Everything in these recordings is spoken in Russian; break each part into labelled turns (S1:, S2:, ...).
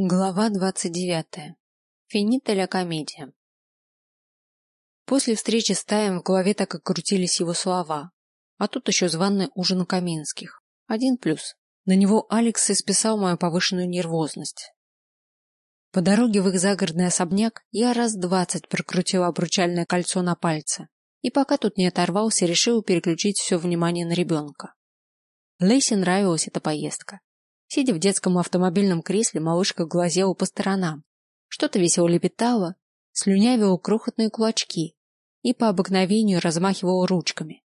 S1: Глава двадцать девятая. Финита ля комедия. После встречи с Таем в голове так и крутились его слова. А тут еще званый ужин у Каминских. Один плюс. На него Алекс и списал мою повышенную нервозность. По дороге в их загородный особняк я раз двадцать прокрутила обручальное кольцо на пальце. И пока тут не оторвался, решил переключить все внимание на ребенка. Лейси нравилась эта поездка. Сидя в детском автомобильном кресле, малышка глазела по сторонам. Что-то весело лепетала, слюнявила крохотные кулачки и по обыкновению размахивала ручками.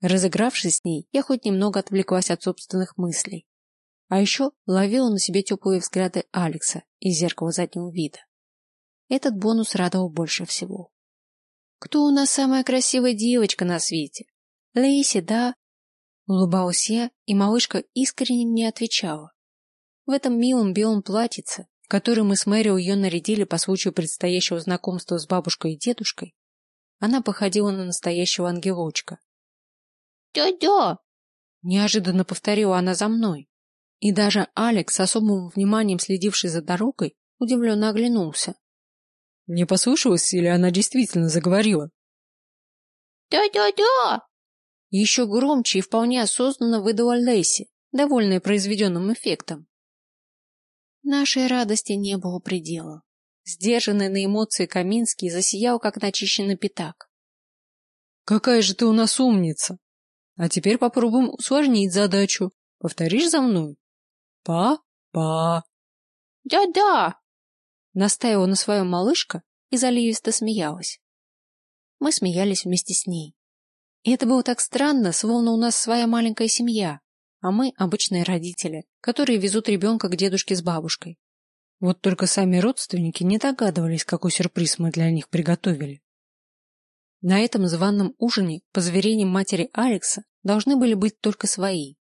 S1: Разыгравшись с ней, я хоть немного отвлеклась от собственных мыслей. А еще ловила на себе теплые взгляды Алекса из зеркала заднего вида. Этот бонус радовал больше всего. Кто у нас самая красивая девочка на свете? Лейси, да? Улыбалась я, и малышка искренне мне отвечала. В этом милом белом платьице, которое мы с Мэрио ее нарядили по случаю предстоящего знакомства с бабушкой и дедушкой, она походила на настоящего ангелочка. «Дядя!» — неожиданно повторила она за мной. И даже Алекс, с особым вниманием следивший за дорогой, удивленно оглянулся.
S2: «Не послышалось, или она действительно заговорила?»
S1: «Да-да-да!» Еще громче и вполне осознанно выдала Лейси, довольная произведенным эффектом. Нашей радости не было предела. Сдержанный на эмоции Каминский засиял, как начищенный пятак.
S2: «Какая же ты у нас умница! А теперь попробуем усложнить задачу. Повторишь за мной? Па-па!»
S1: «Да-да!» — настаивала на своем малышка и заливисто смеялась. Мы смеялись вместе с ней. И это было так странно, словно у нас своя маленькая семья, а мы обычные родители, которые везут ребенка к дедушке с бабушкой. Вот только сами родственники не догадывались, какой сюрприз мы для них приготовили. На этом званом ужине, по заверениям матери Алекса, должны были быть только свои.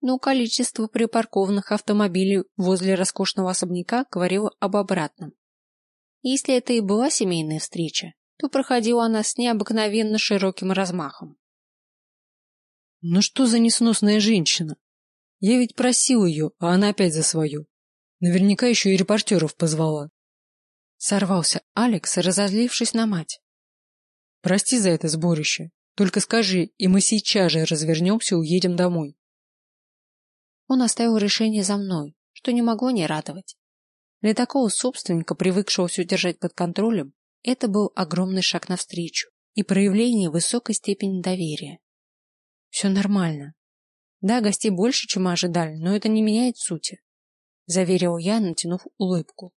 S1: Но количество припаркованных автомобилей возле роскошного особняка говорило об обратном. Если это и была семейная встреча, то проходила она с необыкновенно широким размахом.
S2: Ну что за несносная женщина? Я ведь просил ее, а она опять за свою. Наверняка еще и репортеров позвала.
S1: Сорвался Алекс, разозлившись на мать.
S2: Прости за это сборище. Только скажи, и мы сейчас же развернемся и уедем домой.
S1: Он оставил решение за мной, что не могло не радовать. Для такого собственника, привыкшего все держать под контролем, это был огромный шаг навстречу и проявление высокой степени доверия. Все нормально. Да, гостей больше, чем мы ожидали, но это не меняет сути, заверил я, натянув улыбку.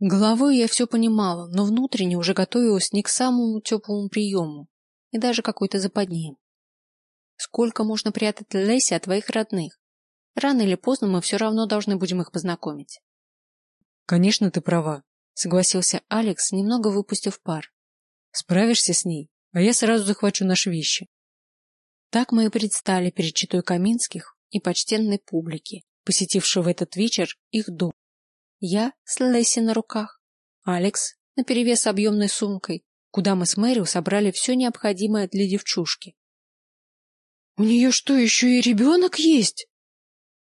S1: Головой я все понимала, но внутренне уже готовилась не к самому теплому приему и даже какой-то западне. Сколько можно прятать Леси от твоих родных? Рано или поздно мы все равно должны будем их познакомить.
S2: Конечно, ты права,
S1: согласился Алекс, немного выпустив пар.
S2: Справишься с ней, а я сразу захвачу наши вещи.
S1: Так мы и предстали перед читой Каминских и почтенной публики, посетившей в этот вечер их дом. Я с Лесси на руках, Алекс наперевес объемной сумкой, куда мы с Мэрил собрали все необходимое для девчушки. — У нее что, еще и ребенок есть?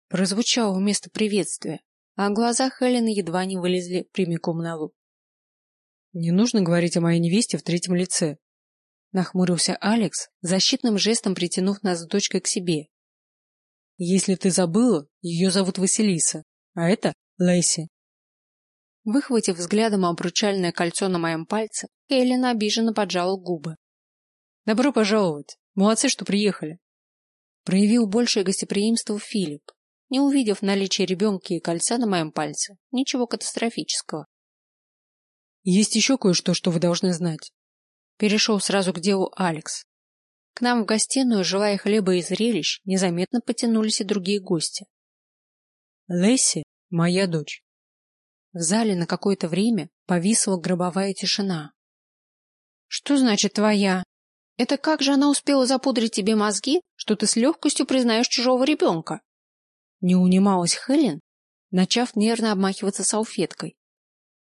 S1: Прозвучало вместо приветствия, а глаза Хелены едва не вылезли прямиком на лоб.
S2: Не нужно говорить о моей невесте в третьем лице.
S1: Нахмурился Алекс, защитным жестом притянув нас с дочкой к себе.
S2: Если ты забыла, ее зовут Василиса, а это Лейси.
S1: Выхватив взглядом обручальное кольцо на моем пальце, Хелена обиженно поджала губы.
S2: Добро пожаловать. Молодцы, что приехали.
S1: Проявил большее гостеприимство Филипп, не увидев наличие ребенка и кольца на моем пальце. Ничего катастрофического.
S2: Есть еще кое-что, что вы должны знать.
S1: Перешел сразу к делу Алекс. К нам в гостиную, желая хлеба и зрелищ, незаметно потянулись и другие гости.
S2: Лесси — моя дочь.
S1: В зале на какое-то время повисла гробовая тишина. Что значит твоя? Это как же она успела запудрить тебе мозги, что ты с легкостью признаешь чужого ребенка? Не унималась Хелен, начав нервно обмахиваться салфеткой.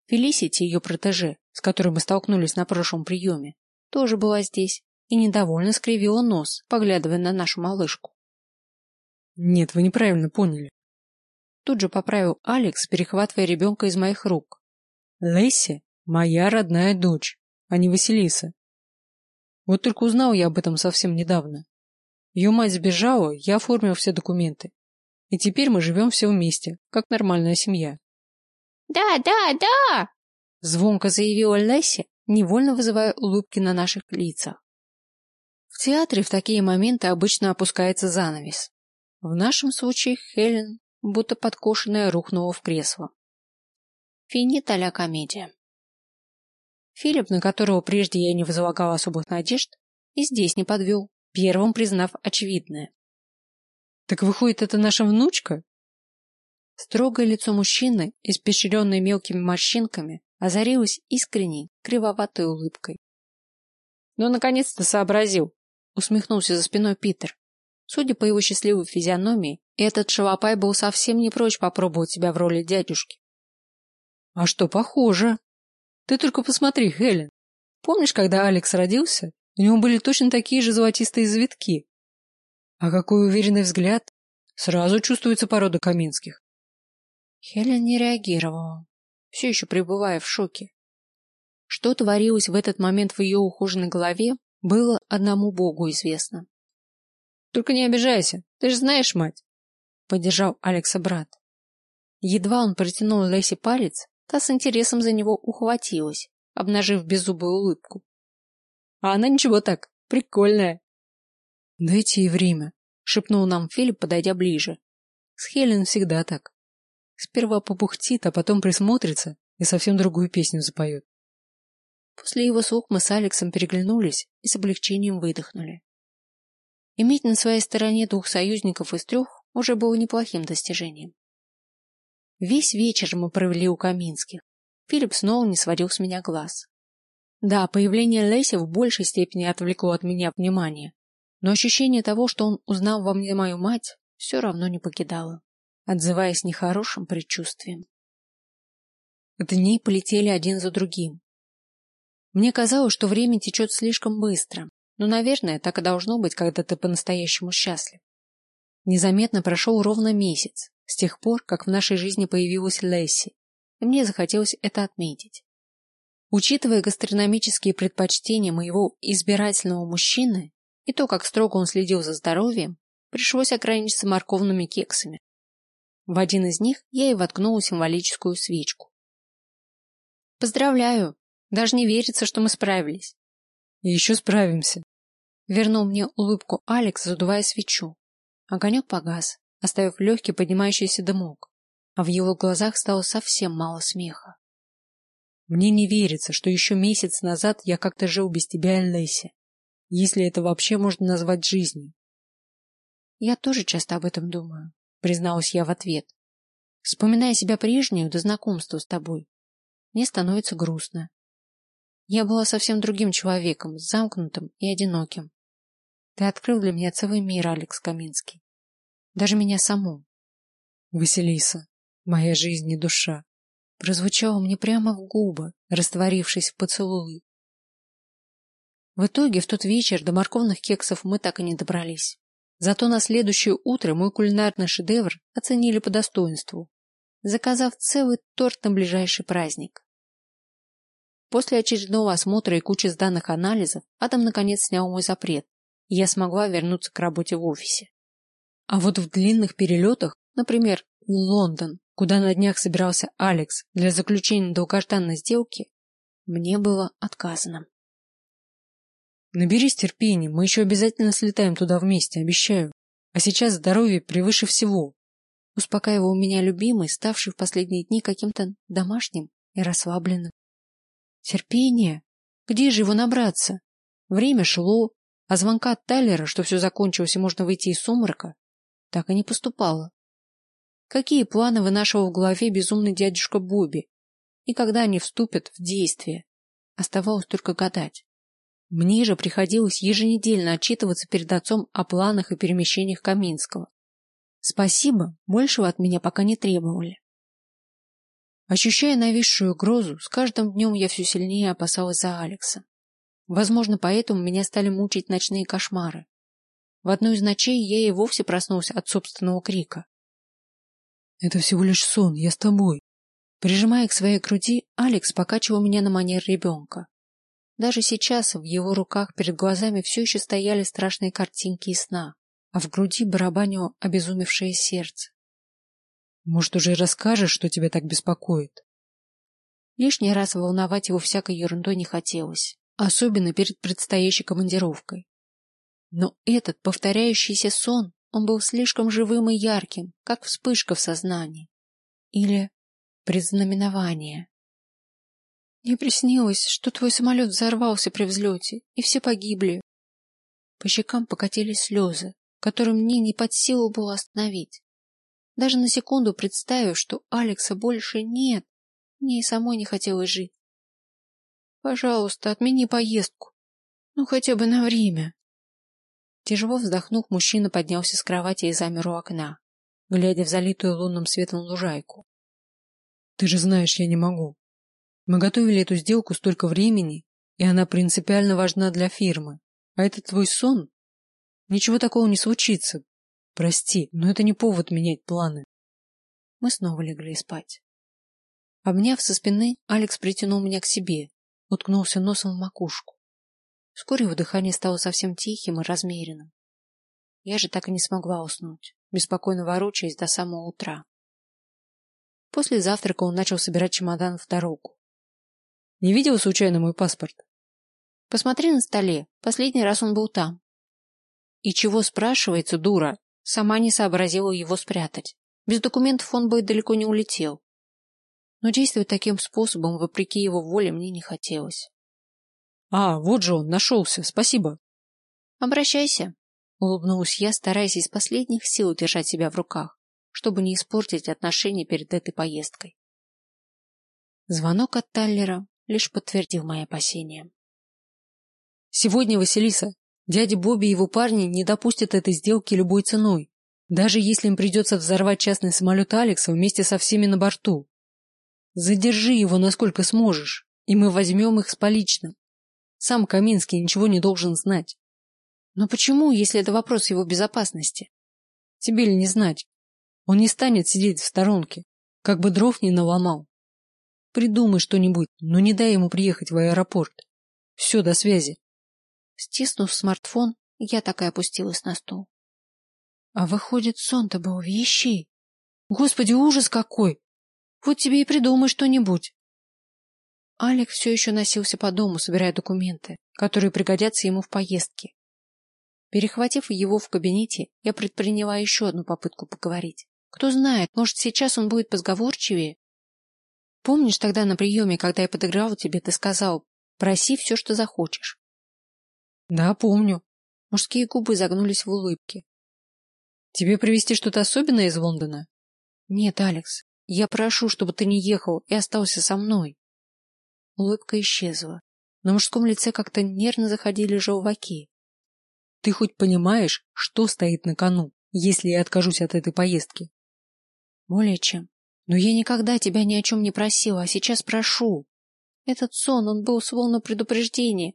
S1: Фелисити, ее протеже, с которой мы столкнулись на прошлом приеме, тоже была здесь и недовольно скривила нос, поглядывая на нашу малышку.
S2: Нет, вы неправильно поняли.
S1: Тут же поправил Алекс, перехватывая ребенка из моих рук.
S2: Лесси — моя родная дочь, а не Василиса. Вот только узнал я об этом совсем недавно. Ее мать сбежала, я оформил все документы. И теперь мы живем все вместе, как нормальная семья.
S1: «Да, да, да!» — звонко заявила Лесси, невольно вызывая улыбки на наших лицах. В театре в такие моменты обычно опускается занавес. В нашем случае Хелен, будто подкошенная, рухнула в кресло. Финита ля комедия. Филипп, на которого прежде я не возлагал особых надежд, и здесь не подвел, первым признав очевидное.
S2: Так выходит, это наша внучка?
S1: Строгое лицо мужчины, испещренное мелкими морщинками, озарилось искренней, кривоватой улыбкой. Ну, наконец-то сообразил, усмехнулся за спиной Питер. Судя по его счастливой физиономии, этот шалопай был совсем не прочь попробовать себя в роли дядюшки.
S2: А что, похоже. Ты только посмотри, Хелен. Помнишь, когда Алекс родился, у него были точно такие же золотистые завитки? А какой уверенный взгляд! Сразу чувствуется порода Каминских.
S1: Хелен не реагировала, все еще пребывая в шоке. Что творилось в этот момент в ее ухоженной голове, было одному Богу известно.
S2: Только не обижайся, ты же знаешь, мать,
S1: поддержал Алекса брат. Едва он протянул Лэйси палец, та с интересом за него ухватилась, обнажив беззубую улыбку.
S2: А она ничего так, прикольная.
S1: Дайте ей время, шепнул нам Филипп, подойдя ближе.
S2: С Хелен всегда так. Сперва попухтит, а потом присмотрится и совсем другую песню запоет.
S1: После его слов мы с Алексом переглянулись и с облегчением выдохнули. Иметь на своей стороне двух союзников из трех уже было неплохим достижением. Весь вечер мы провели у Каминских. Филипп снова не сводил с меня глаз. Да, появление Леси в большей степени отвлекло от меня внимание, но ощущение того, что он узнал во мне мою мать, все равно не покидало, отзываясь нехорошим предчувствием. Дни полетели один за другим. Мне казалось, что время течет слишком быстро, но, наверное, так и должно быть, когда ты по-настоящему счастлив. Незаметно прошел ровно месяц, с тех пор, как в нашей жизни появилась Лесси, и мне захотелось это отметить. Учитывая гастрономические предпочтения моего избирательного мужчины и то, как строго он следил за здоровьем, пришлось ограничиться морковными кексами. В один из них я и воткнула символическую свечку. Поздравляю, даже не верится, что мы справились.
S2: И еще справимся.
S1: Вернул мне улыбку Алекс, задувая свечу. Огонек погас, оставив легкий поднимающийся дымок, а в его глазах стало совсем мало смеха.
S2: Мне не верится, что еще месяц назад я как-то жил без тебя и Лэйси, если это вообще можно назвать жизнью.
S1: Я тоже часто об этом думаю, призналась я в ответ. Вспоминая себя прежнюю до знакомства с тобой, мне становится грустно. Я была совсем другим человеком, замкнутым и одиноким. Ты открыл для меня целый мир, Алекс Каминский. Даже меня саму.
S2: Василиса, моя жизнь и душа,
S1: прозвучало мне прямо в губы, растворившись в поцелуе. В итоге в тот вечер до морковных кексов мы так и не добрались. Зато на следующее утро мой кулинарный шедевр оценили по достоинству, заказав целый торт на ближайший праздник. После очередного осмотра и кучи сданных анализов Адам наконец снял мой запрет, и я смогла вернуться к работе в офисе. А вот в длинных перелетах, например, в Лондон, куда на днях собирался Алекс для заключения долгожданной сделки, мне было отказано.
S2: Наберись терпения, мы еще обязательно слетаем туда вместе, обещаю. А сейчас здоровье превыше всего.
S1: Успокаивал меня любимый, ставший в последние дни каким-то домашним и расслабленным. Терпение? Где же его набраться? Время шло, а звонка от Тайлера, что все закончилось и можно выйти из сумрака, так и не поступало. Какие планы вынашивал в голове безумный дядюшка Бобби? И когда они вступят в действие? Оставалось только гадать. Мне же приходилось еженедельно отчитываться перед отцом о планах и перемещениях Каминского. Спасибо, большего от меня пока не требовали. Ощущая нависшую угрозу, с каждым днем я все сильнее опасалась за Алекса. Возможно, поэтому меня стали мучить ночные кошмары. В одну из ночей я и вовсе проснулся от собственного крика.
S2: Это всего лишь сон, я с тобой.
S1: Прижимая к своей груди, Алекс покачивал меня на манер ребенка. Даже сейчас в его руках перед глазами все еще стояли страшные картинки и сна, а в груди барабанило обезумевшее сердце.
S2: Может, уже расскажешь, что тебя так беспокоит?
S1: Лишний раз волновать его всякой ерундой не хотелось, особенно перед предстоящей командировкой. Но этот повторяющийся сон, он был слишком живым и ярким, как вспышка в сознании. Или предзнаменование. Мне приснилось, что твой самолет взорвался при взлете, и все погибли. По щекам покатились слезы, которые мне не под силу было остановить. Даже на секунду представив, что Алекса больше нет, мне и самой не хотелось жить. Пожалуйста, отмени поездку. Ну, хотя бы на время. Тяжело вздохнув, мужчина поднялся с кровати и замер у окна, глядя в залитую лунным светом лужайку.
S2: Ты же знаешь, я не могу. Мы готовили эту сделку столько времени, и она принципиально важна для фирмы. А это твой сон? Ничего такого не случится. Прости, но это не повод менять планы.
S1: Мы снова легли спать. Обняв со спины, Алекс притянул меня к себе, уткнулся носом в макушку. Вскоре его дыхание стало совсем тихим и размеренным. Я же так и не смогла уснуть, беспокойно ворочаясь до самого утра. После завтрака он начал собирать чемодан в дорогу.
S2: Не видел случайно мой паспорт?
S1: Посмотри на столе. Последний раз он был там. И чего спрашивается, дура? Сама не сообразила его спрятать. Без документов он бы далеко не улетел. Но действовать таким способом, вопреки его воле, мне не хотелось.
S2: А, вот же он, нашелся. Спасибо.
S1: Обращайся. Улыбнулась я, стараясь из последних сил держать себя в руках, чтобы не испортить отношения перед этой поездкой. Звонок от Таллера лишь подтвердил мои опасения.
S2: Сегодня, Василиса, дядя Бобби и его парни не допустят этой сделки любой ценой, даже если им придется взорвать частный самолет Алекса вместе со всеми на борту. Задержи его насколько сможешь, и мы возьмем их с поличным. Сам Каминский ничего не должен знать.
S1: Но почему, если это вопрос его безопасности?
S2: Тебе ли не знать? Он не станет сидеть в сторонке, как бы дров не наломал. Придумай что-нибудь, но не дай ему приехать в аэропорт. Все, до связи.
S1: Стиснув смартфон, я так и опустилась на стол. А выходит, сон-то был вещей. Господи, ужас какой! Вот тебе и придумай что-нибудь. Алик все еще носился по дому, собирая документы, которые пригодятся ему в поездке. Перехватив его в кабинете, я предприняла еще одну попытку поговорить. Кто знает, может, сейчас он будет позговорчивее Помнишь тогда на приеме, когда я подыграл тебе, ты сказал, проси все, что захочешь?
S2: Да, помню.
S1: Мужские губы загнулись в улыбке.
S2: Тебе привезти что-то особенное из Лондона?
S1: Нет, Алекс, я прошу, чтобы ты не ехал и остался со мной. Улыбка исчезла. На мужском лице как-то нервно заходили желваки.
S2: Ты хоть понимаешь, что стоит на кону, если я откажусь от этой поездки?
S1: Более чем. Но я никогда тебя ни о чем не просила, а сейчас прошу. Этот сон, он был словно предупреждение.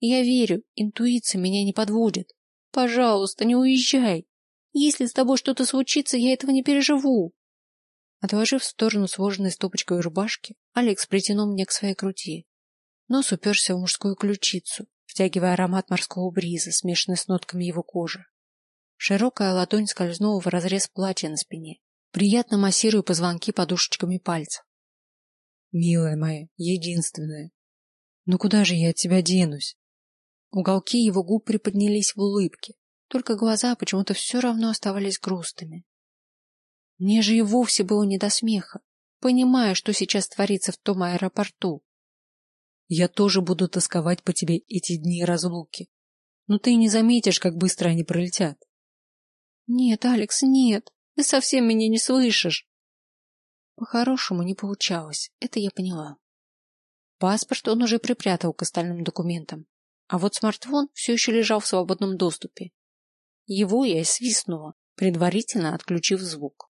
S1: Я верю, интуиция меня не подводит. Пожалуйста, не уезжай. Если с тобой что-то случится, я этого не переживу. Отложив в сторону сложенной стопочкой рубашки, Алекс притянул меня к своей груди. Нос уперся в мужскую ключицу, втягивая аромат морского бриза, смешанный с нотками его кожи. Широкая ладонь скользнула в разрез платья на спине, приятно массирую позвонки подушечками пальцев.
S2: Милая моя, единственная. Ну куда же я от тебя денусь?
S1: Уголки его губ приподнялись в улыбке, только глаза почему-то все равно оставались грустными. Мне же и вовсе было не до смеха, понимая, что сейчас творится в том аэропорту.
S2: Я тоже буду тосковать по тебе эти дни разлуки, но ты не заметишь, как быстро они пролетят.
S1: Нет, Алекс, нет. Ты совсем меня не слышишь. По-хорошему не получалось, это я поняла. Паспорт он уже припрятал к остальным документам, а вот смартфон все еще лежал в свободном доступе. Его я и свистнула, предварительно отключив звук.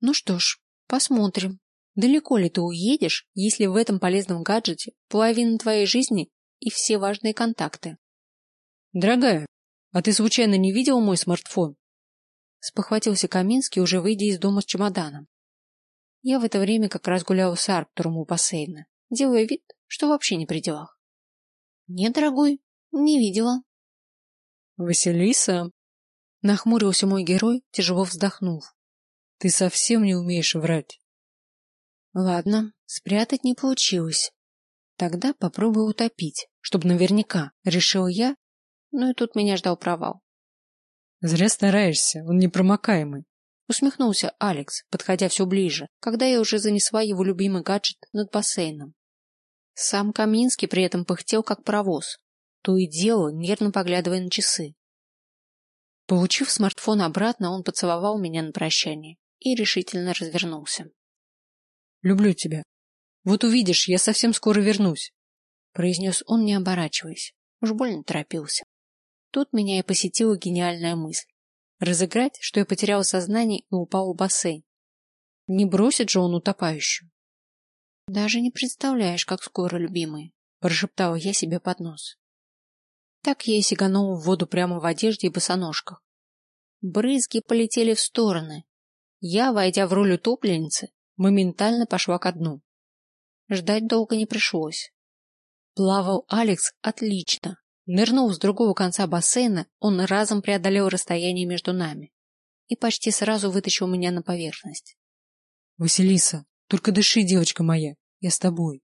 S1: Ну что ж, посмотрим, далеко ли ты уедешь, если в этом полезном гаджете половина твоей жизни и все важные контакты.
S2: Дорогая, а ты случайно не видела мой смартфон?
S1: Спохватился Каминский, уже выйдя из дома с чемоданом. Я в это время как раз гуляла с Арктуром у бассейна, делая вид, что вообще не при делах. Нет, дорогой, не видела.
S2: Василиса, нахмурился мой герой, тяжело вздохнув. Ты совсем не умеешь врать.
S1: Ладно, спрятать не получилось. Тогда попробую утопить, чтобы наверняка, решил я, но и тут меня ждал провал.
S2: Зря стараешься, он непромокаемый.
S1: Усмехнулся Алекс, подходя все ближе, когда я уже занесла его любимый гаджет над бассейном. Сам Каминский при этом пыхтел как паровоз, то и дело нервно поглядывая на часы. Получив смартфон обратно, он поцеловал меня на прощание и решительно развернулся.
S2: Люблю тебя. Вот увидишь, я совсем скоро вернусь,
S1: произнес он, не оборачиваясь. Уж больно торопился. Тут меня и посетила гениальная мысль. Разыграть, что я потерял сознание и упал в бассейн. Не бросит же он утопающую. Даже не представляешь, как скоро, любимый, прошептала я себе под нос. Так я и сиганула в воду прямо в одежде и босоножках. Брызги полетели в стороны. Я, войдя в роль утопленницы, моментально пошла ко дну. Ждать долго не пришлось. Плавал Алекс отлично. Нырнув с другого конца бассейна, он разом преодолел расстояние между нами и почти сразу вытащил меня на поверхность.
S2: Василиса, только дыши, девочка моя, я с тобой.